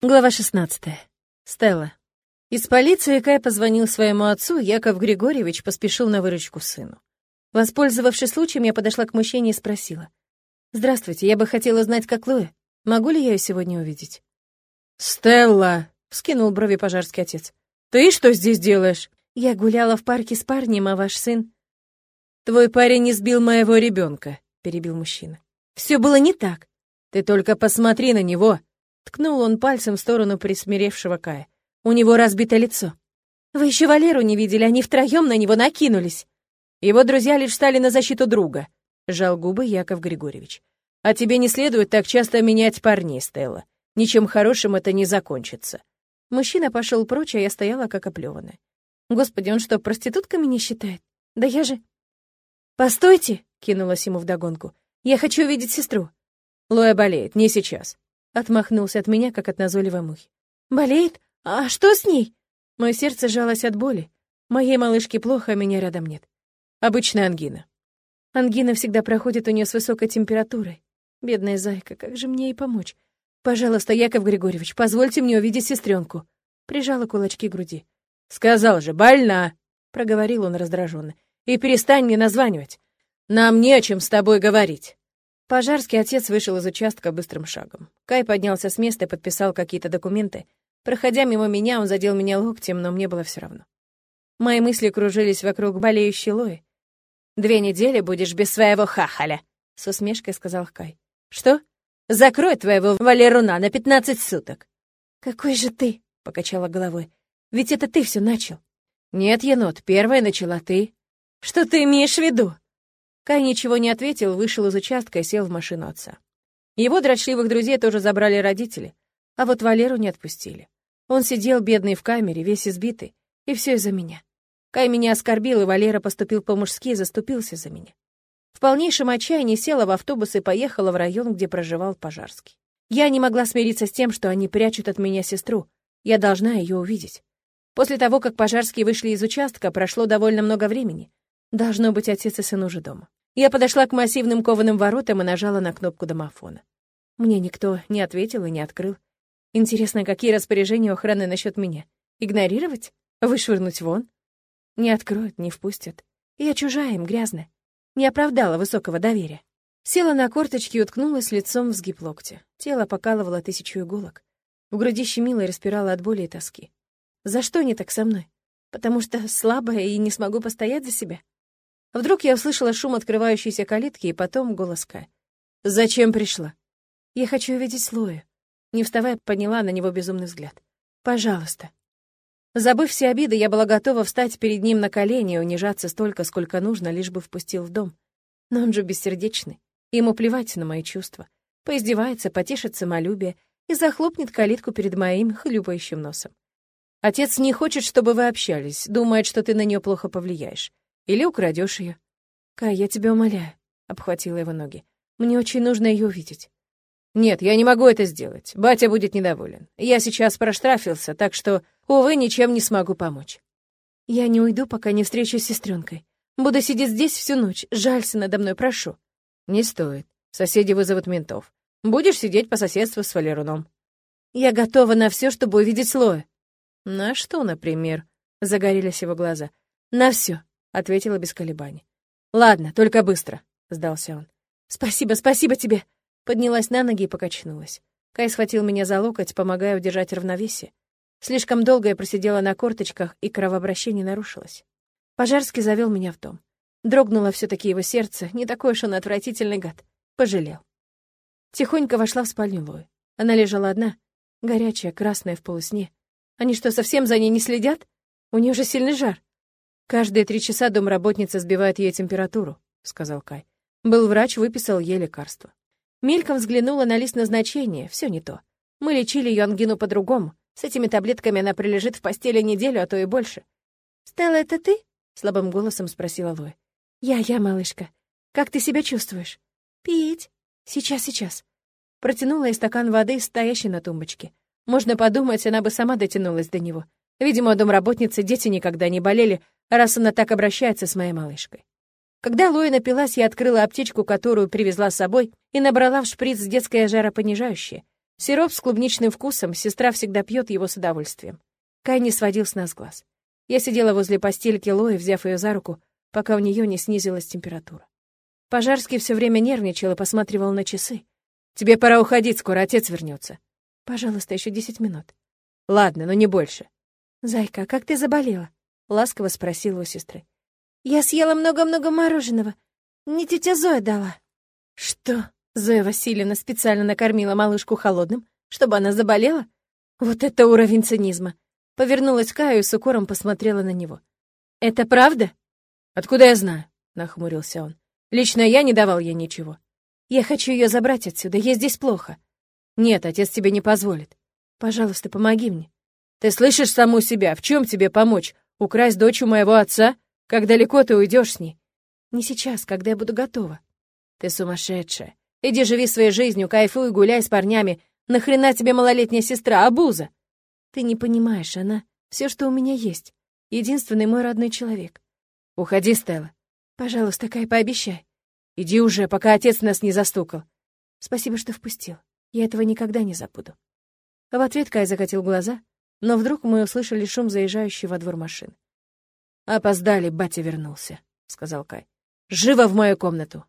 Глава 16. Стелла. Из полиции Кай позвонил своему отцу, Яков Григорьевич поспешил на выручку сыну. Воспользовавшись случаем, я подошла к мужчине и спросила. «Здравствуйте, я бы хотела знать, как Луэ. Могу ли я ее сегодня увидеть?» «Стелла!» — вскинул брови пожарский отец. «Ты что здесь делаешь?» «Я гуляла в парке с парнем, а ваш сын...» «Твой парень не сбил моего ребенка», — перебил мужчина. «Все было не так». «Ты только посмотри на него!» Ткнул он пальцем в сторону присмиревшего Кая. У него разбито лицо. «Вы еще Валеру не видели, они втроем на него накинулись». Его друзья лишь стали на защиту друга, жал губы Яков Григорьевич. А тебе не следует так часто менять парней, Стелла. Ничем хорошим это не закончится. Мужчина пошел прочь, а я стояла как оплеванная. Господи, он что, проститутками не считает? Да я же... «Постойте!» — кинулась ему вдогонку. «Я хочу увидеть сестру». Лоя болеет, не сейчас. Отмахнулся от меня, как от назойливой мухи. «Болеет? А что с ней?» Мое сердце жалось от боли. Моей малышке плохо, а меня рядом нет. Обычная ангина. Ангина всегда проходит у нее с высокой температурой. Бедная зайка, как же мне ей помочь? Пожалуйста, Яков Григорьевич, позвольте мне увидеть сестренку. Прижала кулачки к груди. Сказал же, больна, проговорил он раздраженно. И перестань мне названивать. Нам не о чем с тобой говорить. Пожарский отец вышел из участка быстрым шагом. Кай поднялся с места и подписал какие-то документы. Проходя мимо меня, он задел меня локтем, но мне было все равно. Мои мысли кружились вокруг болеющей Лои. «Две недели будешь без своего хахаля», — с усмешкой сказал Кай. «Что? Закрой твоего Валеруна на пятнадцать суток». «Какой же ты?» — покачала головой. «Ведь это ты все начал». «Нет, енот, первая начала ты». «Что ты имеешь в виду?» Кай ничего не ответил, вышел из участка и сел в машину отца. Его дрочливых друзей тоже забрали родители, а вот Валеру не отпустили. Он сидел бедный в камере, весь избитый, и все из-за меня. Кай меня оскорбил, и Валера поступил по-мужски и заступился за меня. В полнейшем отчаянии села в автобус и поехала в район, где проживал Пожарский. Я не могла смириться с тем, что они прячут от меня сестру. Я должна ее увидеть. После того, как Пожарские вышли из участка, прошло довольно много времени. Должно быть, отец и сын уже дома. Я подошла к массивным кованым воротам и нажала на кнопку домофона. Мне никто не ответил и не открыл. Интересно, какие распоряжения охраны насчет меня? Игнорировать? Вышвырнуть вон? Не откроют, не впустят. Я чужая им, грязная. Не оправдала высокого доверия. Села на корточки и уткнулась лицом в сгиб локтя. Тело покалывало тысячу иголок. В груди щемило и распирало от боли и тоски. За что они так со мной? Потому что слабая и не смогу постоять за себя? Вдруг я услышала шум открывающейся калитки и потом голос Кая. «Зачем пришла?» «Я хочу увидеть Слоя». Не вставая, подняла на него безумный взгляд. «Пожалуйста». Забыв все обиды, я была готова встать перед ним на колени и унижаться столько, сколько нужно, лишь бы впустил в дом. Но он же бессердечный. Ему плевать на мои чувства. Поиздевается, потешит самолюбие и захлопнет калитку перед моим хлюпающим носом. Отец не хочет, чтобы вы общались, думает, что ты на нее плохо повлияешь. Или украдешь ее. Кай, я тебя умоляю, обхватила его ноги. Мне очень нужно ее увидеть. Нет, я не могу это сделать. Батя будет недоволен. Я сейчас проштрафился, так что, увы, ничем не смогу помочь. Я не уйду, пока не встречусь с сестренкой. Буду сидеть здесь всю ночь. Жалься надо мной, прошу. Не стоит. Соседи вызовут ментов. Будешь сидеть по соседству с Валеруном. Я готова на все, чтобы увидеть Лоя. На что, например? Загорелись его глаза. На все ответила без колебаний. «Ладно, только быстро», — сдался он. «Спасибо, спасибо тебе!» Поднялась на ноги и покачнулась. Кай схватил меня за локоть, помогая удержать равновесие. Слишком долго я просидела на корточках, и кровообращение нарушилось. Пожарский завел меня в дом. Дрогнуло все таки его сердце, не такой уж он отвратительный гад. Пожалел. Тихонько вошла в спальню Лои. Она лежала одна, горячая, красная в полусне. Они что, совсем за ней не следят? У нее же сильный жар. «Каждые три часа домработница сбивает ей температуру», — сказал Кай. Был врач, выписал ей лекарство. Мельком взглянула на лист назначения, все не то. Мы лечили ее ангину по-другому. С этими таблетками она прилежит в постели неделю, а то и больше. «Стелла, это ты?» — слабым голосом спросила Лоя. «Я, я, малышка. Как ты себя чувствуешь?» «Пить. Сейчас, сейчас». Протянула ей стакан воды, стоящий на тумбочке. Можно подумать, она бы сама дотянулась до него. Видимо, домработницы дети никогда не болели, раз она так обращается с моей малышкой. Когда Лоя напилась, я открыла аптечку, которую привезла с собой, и набрала в шприц детское жаропонижающее. Сироп с клубничным вкусом, сестра всегда пьет его с удовольствием. Кай не сводил с нас глаз. Я сидела возле постельки Лои, взяв ее за руку, пока у нее не снизилась температура. Пожарский все время нервничал и посматривал на часы. «Тебе пора уходить, скоро отец вернется. «Пожалуйста, еще десять минут». «Ладно, но не больше». «Зайка, как ты заболела?» — ласково спросила у сестры. «Я съела много-много мороженого. Не тетя Зоя дала». «Что? Зоя Васильевна специально накормила малышку холодным, чтобы она заболела? Вот это уровень цинизма!» Повернулась Каю и с укором посмотрела на него. «Это правда?» «Откуда я знаю?» — нахмурился он. «Лично я не давал ей ничего. Я хочу ее забрать отсюда, ей здесь плохо». «Нет, отец тебе не позволит. Пожалуйста, помоги мне». «Ты слышишь саму себя? В чем тебе помочь? Украсть дочь у моего отца? Как далеко ты уйдешь с ней?» «Не сейчас, когда я буду готова». «Ты сумасшедшая. Иди живи своей жизнью, кайфуй, гуляй с парнями. Нахрена тебе малолетняя сестра, абуза?» «Ты не понимаешь, она — все, что у меня есть. Единственный мой родной человек». «Уходи, Стелла». «Пожалуйста, Кай, пообещай». «Иди уже, пока отец нас не застукал». «Спасибо, что впустил. Я этого никогда не забуду». В ответ Кай закатил глаза, но вдруг мы услышали шум заезжающей во двор машин. «Опоздали, батя вернулся», — сказал Кай. «Живо в мою комнату!